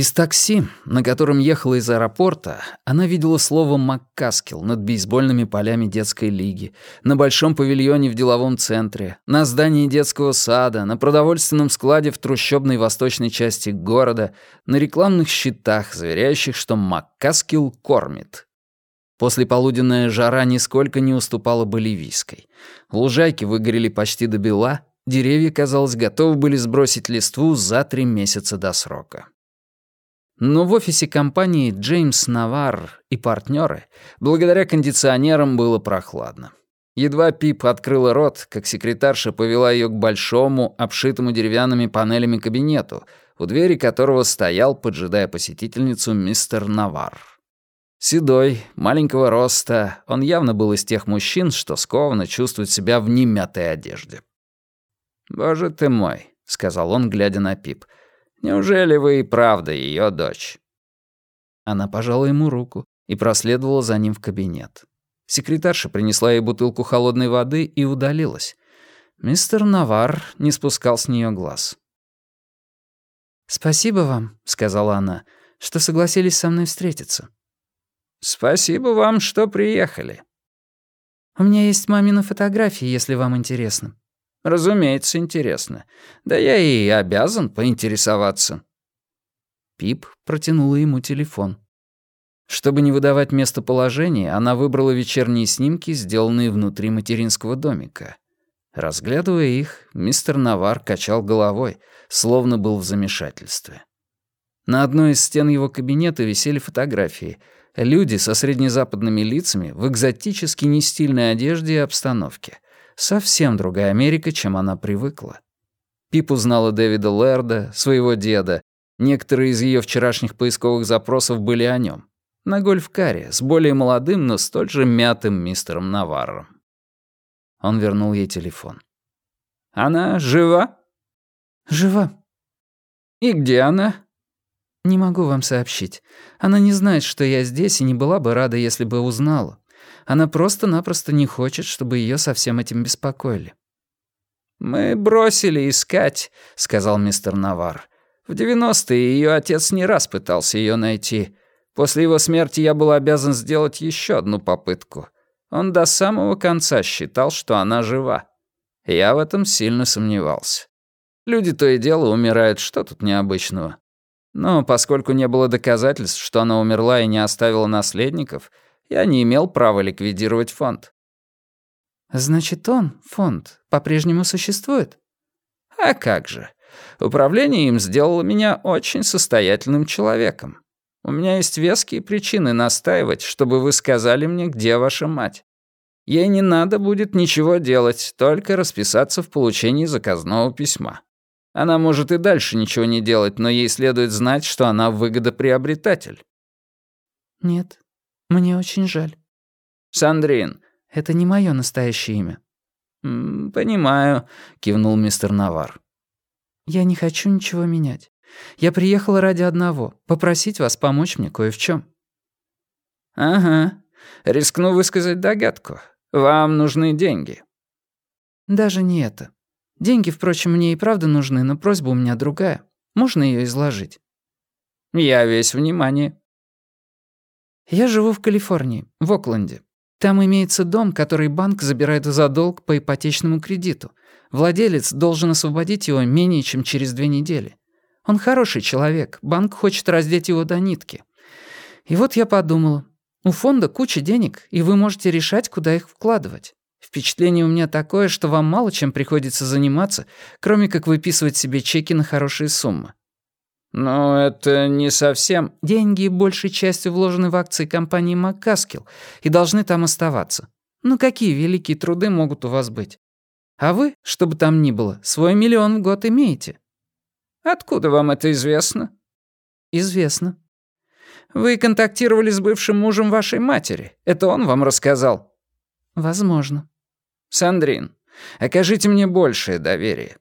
Из такси, на котором ехала из аэропорта, она видела слово «Маккаскил» над бейсбольными полями детской лиги, на большом павильоне в деловом центре, на здании детского сада, на продовольственном складе в трущобной восточной части города, на рекламных щитах, заверяющих, что Маккаскил кормит. Послеполуденная жара нисколько не уступала боливийской. Лужайки выгорели почти до бела, деревья, казалось, готовы были сбросить листву за три месяца до срока. Но в офисе компании Джеймс Навар и партнеры, благодаря кондиционерам, было прохладно. Едва Пип открыла рот, как секретарша повела ее к большому, обшитому деревянными панелями кабинету, у двери которого стоял, поджидая посетительницу, мистер Навар. Седой, маленького роста, он явно был из тех мужчин, что скованно чувствуют себя в немятой одежде. «Боже ты мой», — сказал он, глядя на Пип, — Неужели вы и правда ее дочь?» Она пожала ему руку и проследовала за ним в кабинет. Секретарша принесла ей бутылку холодной воды и удалилась. Мистер Навар не спускал с нее глаз. «Спасибо вам», — сказала она, — «что согласились со мной встретиться». «Спасибо вам, что приехали». «У меня есть мамины фотографии, если вам интересно». «Разумеется, интересно. Да я и обязан поинтересоваться». Пип протянула ему телефон. Чтобы не выдавать местоположение, она выбрала вечерние снимки, сделанные внутри материнского домика. Разглядывая их, мистер Навар качал головой, словно был в замешательстве. На одной из стен его кабинета висели фотографии. Люди со среднезападными лицами в экзотически нестильной одежде и обстановке — Совсем другая Америка, чем она привыкла. Пип узнала Дэвида Лерда, своего деда. Некоторые из ее вчерашних поисковых запросов были о нем. На гольф-каре, с более молодым, но столь же мятым мистером Наварром. Он вернул ей телефон. «Она жива?» «Жива». «И где она?» «Не могу вам сообщить. Она не знает, что я здесь, и не была бы рада, если бы узнала. Она просто-напросто не хочет, чтобы ее со всем этим беспокоили. «Мы бросили искать», — сказал мистер Навар. «В девяностые ее отец не раз пытался ее найти. После его смерти я был обязан сделать еще одну попытку. Он до самого конца считал, что она жива. Я в этом сильно сомневался. Люди то и дело умирают, что тут необычного? Но поскольку не было доказательств, что она умерла и не оставила наследников, я не имел права ликвидировать фонд. Значит, он, фонд, по-прежнему существует? А как же. Управление им сделало меня очень состоятельным человеком. У меня есть веские причины настаивать, чтобы вы сказали мне, где ваша мать. Ей не надо будет ничего делать, только расписаться в получении заказного письма. Она может и дальше ничего не делать, но ей следует знать, что она выгодоприобретатель. Нет, «Мне очень жаль». «Сандрин». «Это не мое настоящее имя». «Понимаю», — кивнул мистер Навар. «Я не хочу ничего менять. Я приехала ради одного — попросить вас помочь мне кое в чем. «Ага. Рискну высказать догадку. Вам нужны деньги». «Даже не это. Деньги, впрочем, мне и правда нужны, но просьба у меня другая. Можно ее изложить?» «Я весь внимание». Я живу в Калифорнии, в Окленде. Там имеется дом, который банк забирает за долг по ипотечному кредиту. Владелец должен освободить его менее чем через две недели. Он хороший человек, банк хочет раздеть его до нитки. И вот я подумала, у фонда куча денег, и вы можете решать, куда их вкладывать. Впечатление у меня такое, что вам мало чем приходится заниматься, кроме как выписывать себе чеки на хорошие суммы. «Но это не совсем...» «Деньги большей частью вложены в акции компании «Маккаскил» и должны там оставаться. Ну какие великие труды могут у вас быть? А вы, что бы там ни было, свой миллион в год имеете». «Откуда вам это известно?» «Известно». «Вы контактировали с бывшим мужем вашей матери. Это он вам рассказал?» «Возможно». «Сандрин, окажите мне большее доверие».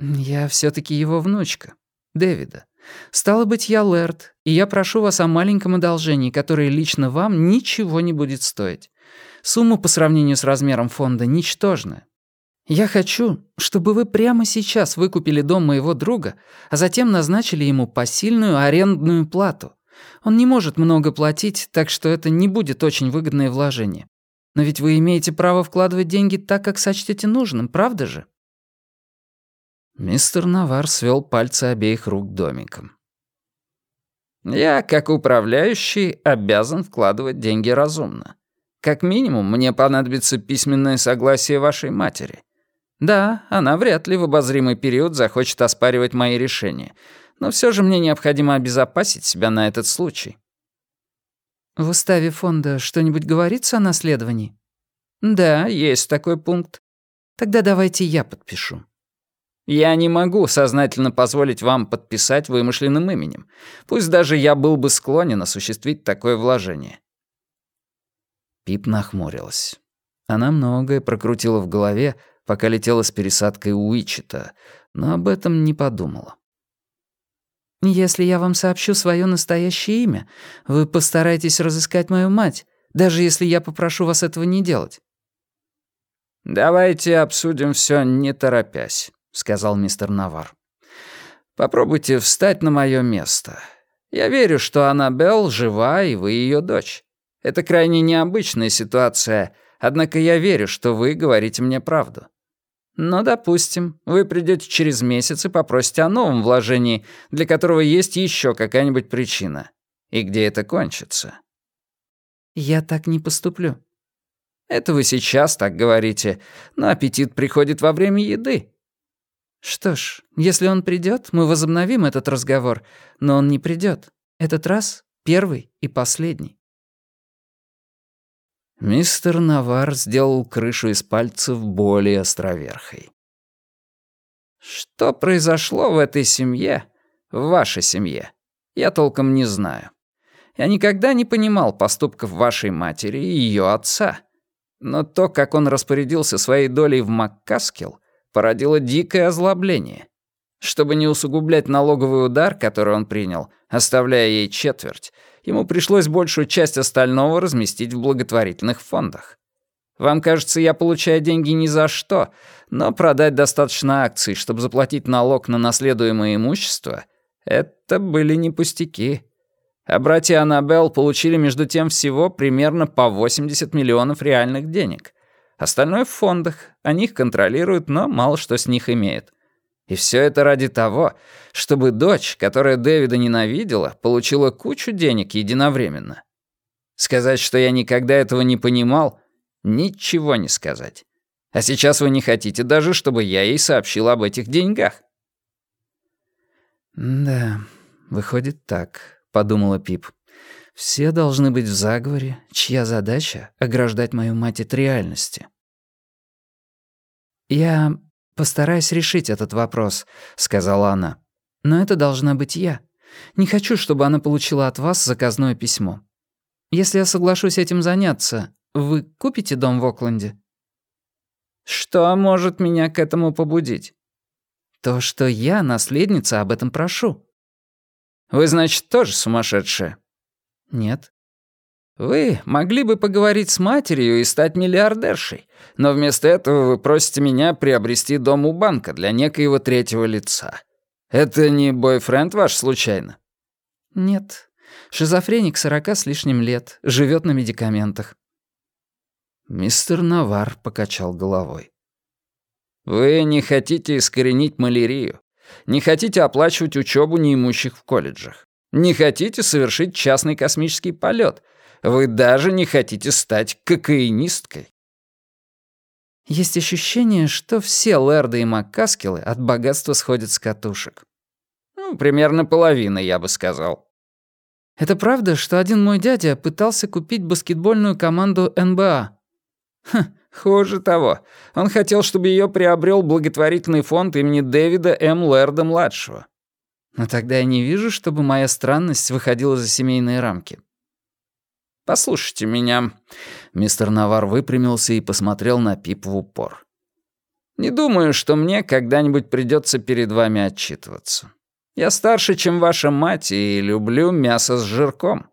«Я все таки его внучка. Дэвида. Стало быть, я Лэрд, и я прошу вас о маленьком одолжении, которое лично вам ничего не будет стоить. Сумма по сравнению с размером фонда ничтожная. Я хочу, чтобы вы прямо сейчас выкупили дом моего друга, а затем назначили ему посильную арендную плату. Он не может много платить, так что это не будет очень выгодное вложение. Но ведь вы имеете право вкладывать деньги так, как сочтете нужным, правда же? Мистер Навар свел пальцы обеих рук домиком. «Я, как управляющий, обязан вкладывать деньги разумно. Как минимум, мне понадобится письменное согласие вашей матери. Да, она вряд ли в обозримый период захочет оспаривать мои решения, но все же мне необходимо обезопасить себя на этот случай». «В уставе фонда что-нибудь говорится о наследовании?» «Да, есть такой пункт». «Тогда давайте я подпишу». Я не могу сознательно позволить вам подписать вымышленным именем, пусть даже я был бы склонен осуществить такое вложение». Пип нахмурилась. Она многое прокрутила в голове, пока летела с пересадкой Уичета, но об этом не подумала. «Если я вам сообщу свое настоящее имя, вы постараетесь разыскать мою мать, даже если я попрошу вас этого не делать». «Давайте обсудим все не торопясь». — сказал мистер Навар. «Попробуйте встать на мое место. Я верю, что Аннабелл жива, и вы ее дочь. Это крайне необычная ситуация, однако я верю, что вы говорите мне правду. Но, допустим, вы придете через месяц и попросите о новом вложении, для которого есть еще какая-нибудь причина. И где это кончится?» «Я так не поступлю». «Это вы сейчас так говорите, но аппетит приходит во время еды. «Что ж, если он придет, мы возобновим этот разговор, но он не придет. Этот раз первый и последний». Мистер Навар сделал крышу из пальцев более островерхой. «Что произошло в этой семье, в вашей семье, я толком не знаю. Я никогда не понимал поступков вашей матери и ее отца. Но то, как он распорядился своей долей в Маккаскил, породило дикое озлобление. Чтобы не усугублять налоговый удар, который он принял, оставляя ей четверть, ему пришлось большую часть остального разместить в благотворительных фондах. Вам кажется, я получаю деньги ни за что, но продать достаточно акций, чтобы заплатить налог на наследуемое имущество — это были не пустяки. А братья Аннабелл получили между тем всего примерно по 80 миллионов реальных денег — Остальное в фондах, они их контролируют, но мало что с них имеют. И все это ради того, чтобы дочь, которая Дэвида ненавидела, получила кучу денег единовременно. Сказать, что я никогда этого не понимал, ничего не сказать. А сейчас вы не хотите даже, чтобы я ей сообщил об этих деньгах. «Да, выходит так», — подумала Пип. Все должны быть в заговоре, чья задача — ограждать мою мать от реальности. «Я постараюсь решить этот вопрос», — сказала она. «Но это должна быть я. Не хочу, чтобы она получила от вас заказное письмо. Если я соглашусь этим заняться, вы купите дом в Окленде?» «Что может меня к этому побудить?» «То, что я, наследница, об этом прошу». «Вы, значит, тоже сумасшедшая?» «Нет». «Вы могли бы поговорить с матерью и стать миллиардершей, но вместо этого вы просите меня приобрести дом у банка для некоего третьего лица. Это не бойфренд ваш случайно?» «Нет. Шизофреник сорока с лишним лет, живет на медикаментах». Мистер Навар покачал головой. «Вы не хотите искоренить малярию, не хотите оплачивать учебу неимущих в колледжах. Не хотите совершить частный космический полет. Вы даже не хотите стать кокаинисткой. Есть ощущение, что все Лерды и Маккаскилы от богатства сходят с катушек. Ну, примерно половина, я бы сказал. Это правда, что один мой дядя пытался купить баскетбольную команду НБА? Хм, хуже того. Он хотел, чтобы ее приобрел благотворительный фонд имени Дэвида М. Лерда-младшего. Но тогда я не вижу, чтобы моя странность выходила за семейные рамки. «Послушайте меня». Мистер Навар выпрямился и посмотрел на Пип в упор. «Не думаю, что мне когда-нибудь придется перед вами отчитываться. Я старше, чем ваша мать, и люблю мясо с жирком.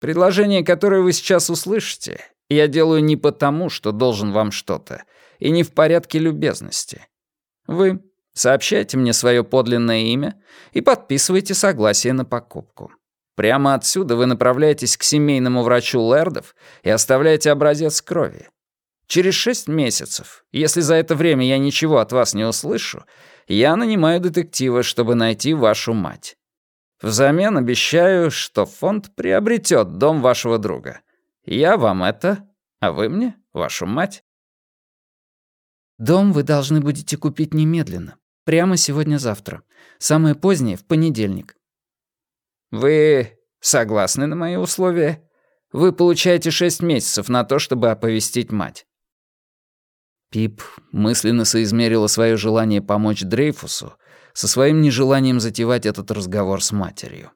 Предложение, которое вы сейчас услышите, я делаю не потому, что должен вам что-то. и не в порядке любезности. Вы сообщайте мне свое подлинное имя и подписывайте согласие на покупку. Прямо отсюда вы направляетесь к семейному врачу Лердов и оставляете образец крови. Через шесть месяцев, если за это время я ничего от вас не услышу, я нанимаю детектива, чтобы найти вашу мать. Взамен обещаю, что фонд приобретет дом вашего друга. Я вам это, а вы мне вашу мать. Дом вы должны будете купить немедленно. Прямо сегодня-завтра. Самое позднее — в понедельник. Вы согласны на мои условия? Вы получаете шесть месяцев на то, чтобы оповестить мать. Пип мысленно соизмерила свое желание помочь Дрейфусу со своим нежеланием затевать этот разговор с матерью.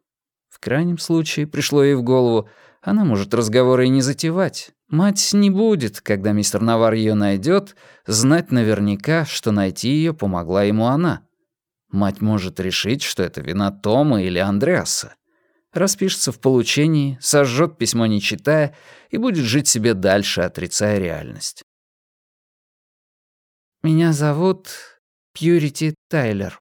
В крайнем случае, пришло ей в голову, она может разговоры и не затевать. Мать не будет, когда мистер Навар ее найдет, знать наверняка, что найти ее помогла ему она. Мать может решить, что это вина Тома или Андреаса. Распишется в получении, сожжет письмо не читая и будет жить себе дальше, отрицая реальность. «Меня зовут Пьюрити Тайлер».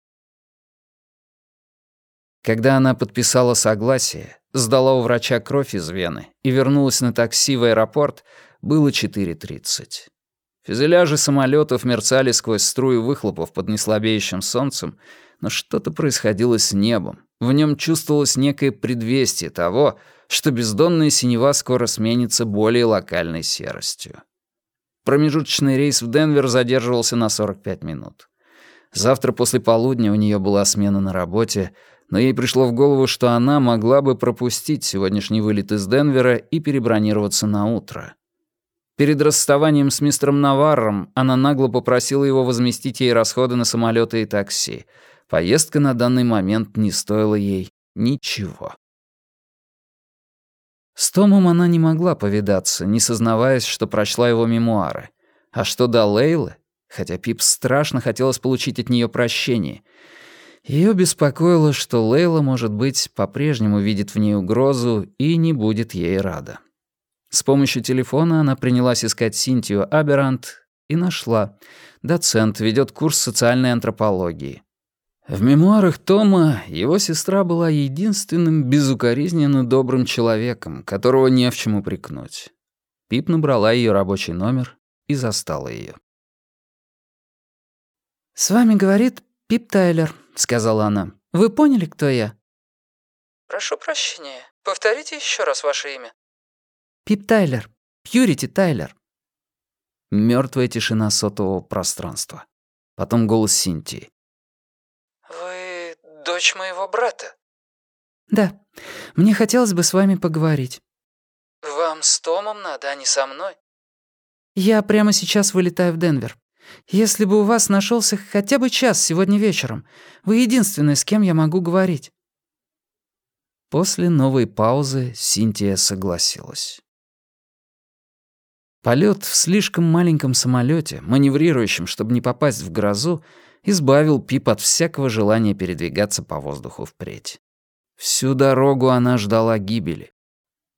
Когда она подписала согласие, сдала у врача кровь из вены и вернулась на такси в аэропорт, было 4.30. Фюзеляжи самолетов мерцали сквозь струи выхлопов под неслабеющим солнцем, но что-то происходило с небом. В нем чувствовалось некое предвестие того, что бездонная синева скоро сменится более локальной серостью. Промежуточный рейс в Денвер задерживался на 45 минут. Завтра после полудня у нее была смена на работе, но ей пришло в голову, что она могла бы пропустить сегодняшний вылет из Денвера и перебронироваться на утро. Перед расставанием с мистером Наварром она нагло попросила его возместить ей расходы на самолеты и такси. Поездка на данный момент не стоила ей ничего. С Томом она не могла повидаться, не сознаваясь, что прочла его мемуары. А что до Лейлы, хотя Пип страшно хотелось получить от нее прощение, ее беспокоило, что Лейла, может быть, по-прежнему видит в ней угрозу и не будет ей рада. С помощью телефона она принялась искать Синтию Аберант и нашла. Доцент ведет курс социальной антропологии. В мемуарах Тома его сестра была единственным безукоризненно добрым человеком, которого не в чем упрекнуть. Пип набрала ее рабочий номер и застала ее. «С вами говорит Пип Тайлер», — сказала она. «Вы поняли, кто я?» «Прошу прощения. Повторите еще раз ваше имя». «Пип Тайлер. Пьюрити Тайлер». Мертвая тишина сотового пространства. Потом голос Синтии. «Вы дочь моего брата?» «Да. Мне хотелось бы с вами поговорить». «Вам с Томом надо, а не со мной?» «Я прямо сейчас вылетаю в Денвер. Если бы у вас нашелся хотя бы час сегодня вечером, вы единственный, с кем я могу говорить». После новой паузы Синтия согласилась. Полет в слишком маленьком самолете, маневрирующем, чтобы не попасть в грозу, избавил Пип от всякого желания передвигаться по воздуху впредь. Всю дорогу она ждала гибели.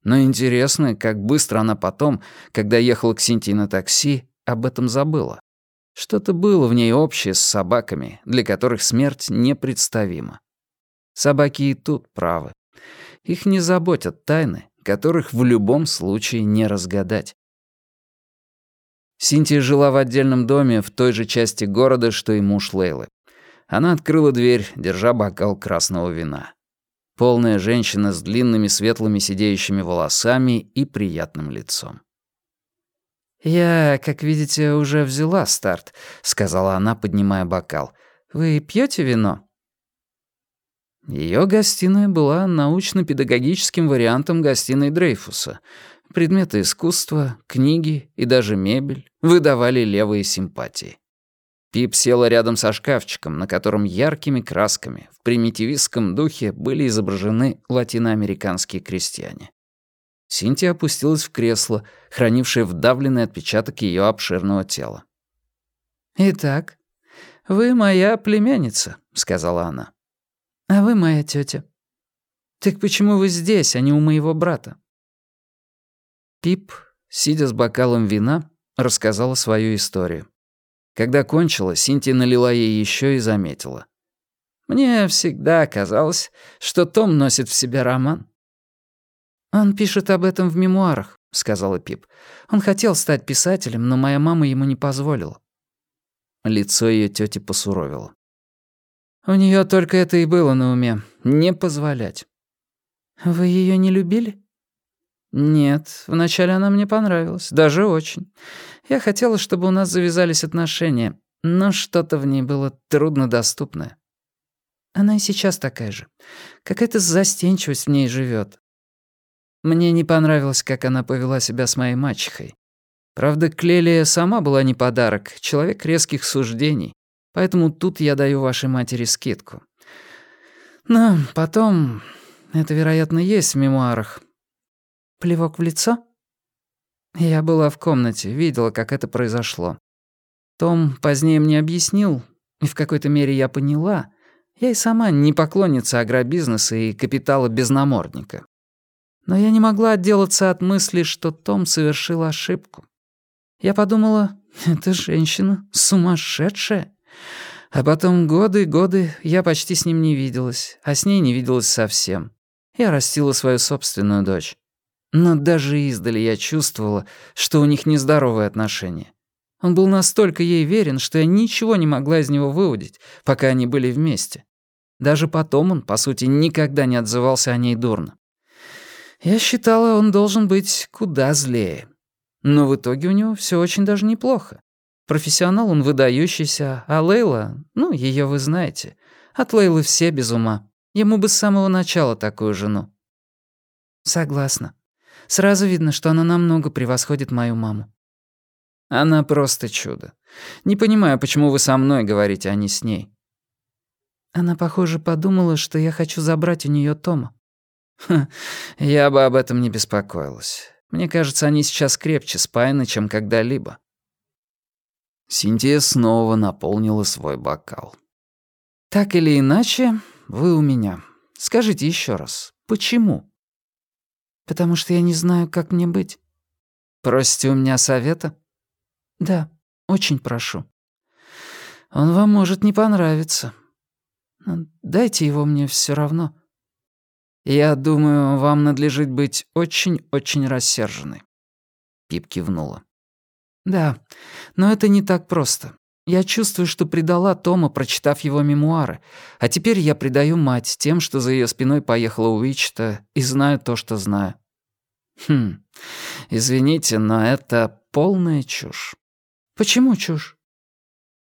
Но интересно, как быстро она потом, когда ехала к Синтии на такси, об этом забыла. Что-то было в ней общее с собаками, для которых смерть непредставима. Собаки и тут правы. Их не заботят тайны, которых в любом случае не разгадать. Синтия жила в отдельном доме в той же части города, что и муж Лейлы. Она открыла дверь, держа бокал красного вина. Полная женщина с длинными светлыми сидеющими волосами и приятным лицом. «Я, как видите, уже взяла старт», — сказала она, поднимая бокал. «Вы пьете вино?» Ее гостиная была научно-педагогическим вариантом гостиной Дрейфуса — Предметы искусства, книги и даже мебель выдавали левые симпатии. Пип села рядом со шкафчиком, на котором яркими красками в примитивистском духе были изображены латиноамериканские крестьяне. Синтия опустилась в кресло, хранившее вдавленный отпечаток ее обширного тела. «Итак, вы моя племянница», — сказала она. «А вы моя тетя. Так почему вы здесь, а не у моего брата?» Пип, сидя с бокалом вина, рассказала свою историю. Когда кончила, Синтия налила ей еще и заметила. «Мне всегда казалось, что Том носит в себе роман». «Он пишет об этом в мемуарах», — сказала Пип. «Он хотел стать писателем, но моя мама ему не позволила». Лицо ее тети посуровило. У нее только это и было на уме — не позволять. «Вы ее не любили?» «Нет, вначале она мне понравилась, даже очень. Я хотела, чтобы у нас завязались отношения, но что-то в ней было труднодоступное. Она и сейчас такая же. Какая-то застенчивость в ней живет. Мне не понравилось, как она повела себя с моей мачехой. Правда, Клелия сама была не подарок, человек резких суждений, поэтому тут я даю вашей матери скидку. Но потом, это, вероятно, есть в мемуарах. Плевок в лицо? Я была в комнате, видела, как это произошло. Том позднее мне объяснил, и в какой-то мере я поняла. Я и сама не поклонница агробизнеса и капитала без намордника. Но я не могла отделаться от мысли, что Том совершил ошибку. Я подумала, эта женщина сумасшедшая. А потом годы и годы я почти с ним не виделась, а с ней не виделась совсем. Я растила свою собственную дочь. Но даже издали я чувствовала, что у них нездоровые отношения. Он был настолько ей верен, что я ничего не могла из него выудить, пока они были вместе. Даже потом он, по сути, никогда не отзывался о ней дурно. Я считала, он должен быть куда злее. Но в итоге у него все очень даже неплохо. Профессионал он выдающийся, а Лейла, ну, ее вы знаете. От Лейлы все без ума. Ему бы с самого начала такую жену. Согласна. Сразу видно, что она намного превосходит мою маму. Она просто чудо. Не понимаю, почему вы со мной говорите, а не с ней. Она, похоже, подумала, что я хочу забрать у нее Тома. Ха, я бы об этом не беспокоилась. Мне кажется, они сейчас крепче спаяны, чем когда-либо. Синтия снова наполнила свой бокал. «Так или иначе, вы у меня. Скажите еще раз, почему?» «Потому что я не знаю, как мне быть». «Просите у меня совета?» «Да, очень прошу». «Он вам может не понравиться». «Дайте его мне все равно». «Я думаю, вам надлежит быть очень-очень рассерженной». Пип кивнула. «Да, но это не так просто. Я чувствую, что предала Тома, прочитав его мемуары, а теперь я предаю мать тем, что за ее спиной поехала Уичта, и знаю то, что знаю». «Хм, извините, но это полная чушь». «Почему чушь?»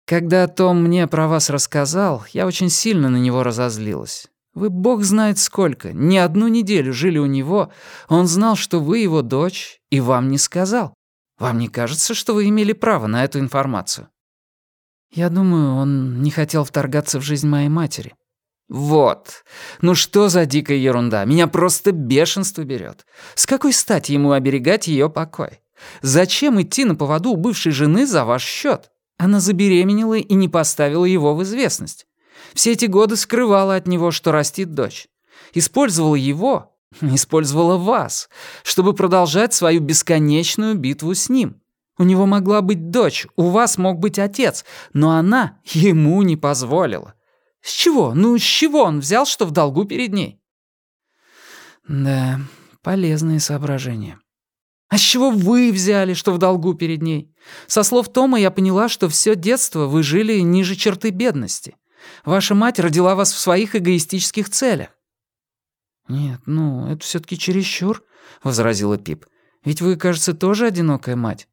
«Когда Том мне про вас рассказал, я очень сильно на него разозлилась. Вы бог знает сколько, не одну неделю жили у него, он знал, что вы его дочь, и вам не сказал. Вам не кажется, что вы имели право на эту информацию?» «Я думаю, он не хотел вторгаться в жизнь моей матери». «Вот. Ну что за дикая ерунда? Меня просто бешенство берет. С какой стати ему оберегать ее покой? Зачем идти на поводу у бывшей жены за ваш счет? Она забеременела и не поставила его в известность. Все эти годы скрывала от него, что растит дочь. Использовала его, использовала вас, чтобы продолжать свою бесконечную битву с ним. У него могла быть дочь, у вас мог быть отец, но она ему не позволила. С чего? Ну, с чего он взял, что в долгу перед ней? Да, полезные соображения. А с чего вы взяли, что в долгу перед ней? Со слов Тома я поняла, что все детство вы жили ниже черты бедности. Ваша мать родила вас в своих эгоистических целях». «Нет, ну, это все таки чересчур», — возразила Пип. «Ведь вы, кажется, тоже одинокая мать».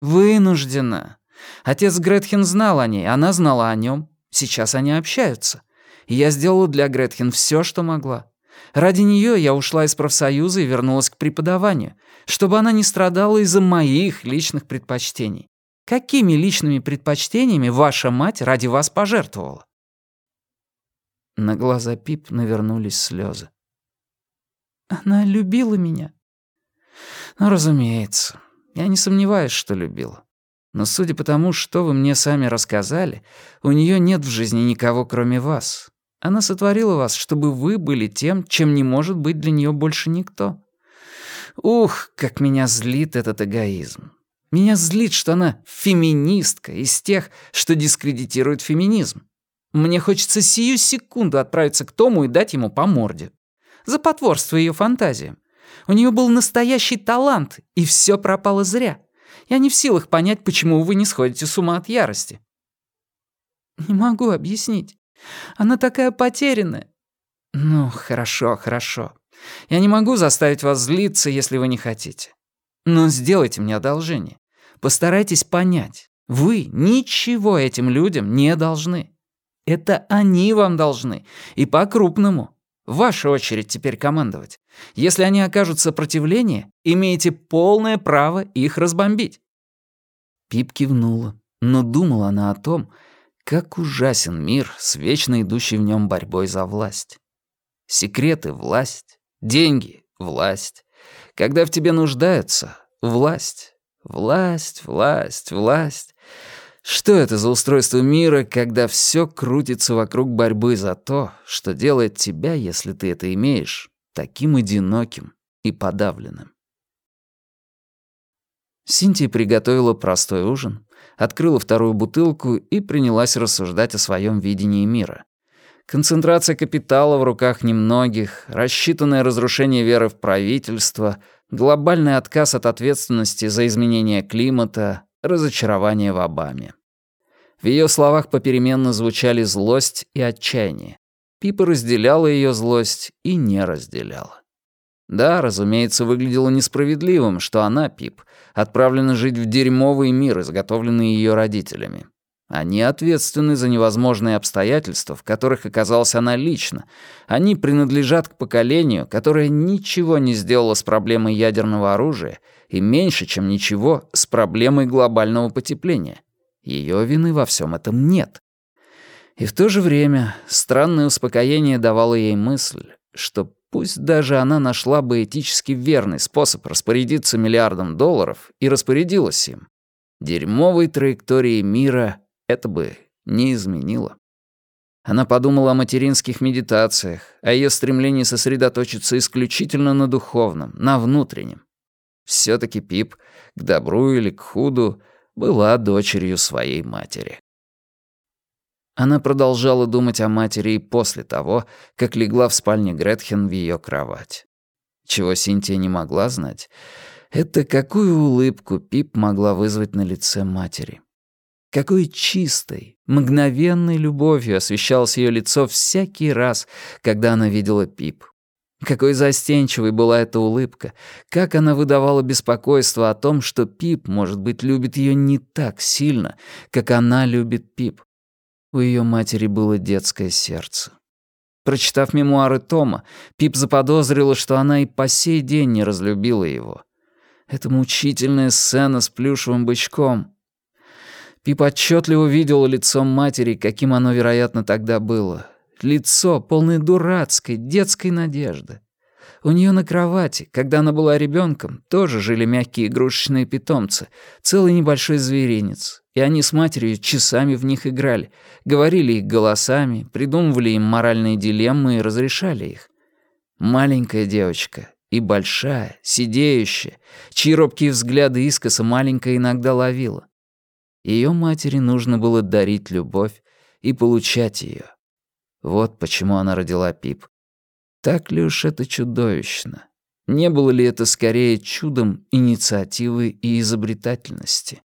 «Вынуждена. Отец Гретхен знал о ней, она знала о нем. Сейчас они общаются. И я сделала для Гретхен все, что могла. Ради нее я ушла из профсоюза и вернулась к преподаванию, чтобы она не страдала из-за моих личных предпочтений. Какими личными предпочтениями ваша мать ради вас пожертвовала? На глаза Пип навернулись слезы. «Она любила меня?» «Ну, разумеется. Я не сомневаюсь, что любила. Но судя по тому, что вы мне сами рассказали, у нее нет в жизни никого, кроме вас. Она сотворила вас, чтобы вы были тем, чем не может быть для нее больше никто. Ух, как меня злит этот эгоизм. Меня злит, что она феминистка из тех, что дискредитирует феминизм. Мне хочется сию секунду отправиться к Тому и дать ему по морде. За потворство ее фантазиям. У нее был настоящий талант, и все пропало зря. Я не в силах понять, почему вы не сходите с ума от ярости. Не могу объяснить. Она такая потерянная. Ну, хорошо, хорошо. Я не могу заставить вас злиться, если вы не хотите. Но сделайте мне одолжение. Постарайтесь понять. Вы ничего этим людям не должны. Это они вам должны. И по-крупному. Ваша очередь теперь командовать. Если они окажут сопротивление, имеете полное право их разбомбить». Пип кивнула, но думала она о том, как ужасен мир с вечно идущей в нем борьбой за власть. Секреты — власть, деньги — власть. Когда в тебе нуждаются — власть, власть, власть, власть. Что это за устройство мира, когда все крутится вокруг борьбы за то, что делает тебя, если ты это имеешь, таким одиноким и подавленным? Синтия приготовила простой ужин, открыла вторую бутылку и принялась рассуждать о своем видении мира. Концентрация капитала в руках немногих, рассчитанное разрушение веры в правительство, глобальный отказ от ответственности за изменение климата, разочарование в Обаме. В ее словах попеременно звучали злость и отчаяние. Пипа разделяла ее злость и не разделяла. Да, разумеется, выглядело несправедливым, что она, Пип, отправлена жить в дерьмовый мир, изготовленный ее родителями. Они ответственны за невозможные обстоятельства, в которых оказалась она лично. Они принадлежат к поколению, которое ничего не сделало с проблемой ядерного оружия и меньше, чем ничего, с проблемой глобального потепления. Ее вины во всем этом нет. И в то же время странное успокоение давало ей мысль, что пусть даже она нашла бы этически верный способ распорядиться миллиардом долларов и распорядилась им, дерьмовой траектории мира это бы не изменило. Она подумала о материнских медитациях, о ее стремлении сосредоточиться исключительно на духовном, на внутреннем. все таки Пип, к добру или к худу, была дочерью своей матери. Она продолжала думать о матери и после того, как легла в спальне Гретхен в ее кровать. Чего Синтия не могла знать, это какую улыбку Пип могла вызвать на лице матери. Какой чистой, мгновенной любовью освещалось ее лицо всякий раз, когда она видела Пип. Какой застенчивой была эта улыбка, как она выдавала беспокойство о том, что Пип, может быть, любит ее не так сильно, как она любит Пип. У ее матери было детское сердце. Прочитав мемуары Тома, Пип заподозрила, что она и по сей день не разлюбила его. Это мучительная сцена с плюшевым бычком. Пип отчетливо видела лицо матери, каким оно, вероятно, тогда было — лицо, полное дурацкой, детской надежды. У нее на кровати, когда она была ребенком, тоже жили мягкие игрушечные питомцы, целый небольшой зверинец, и они с матерью часами в них играли, говорили их голосами, придумывали им моральные дилеммы и разрешали их. Маленькая девочка и большая, сидеющая, чьи робкие взгляды искоса маленькая иногда ловила. Ее матери нужно было дарить любовь и получать ее. Вот почему она родила Пип. Так ли уж это чудовищно? Не было ли это скорее чудом инициативы и изобретательности?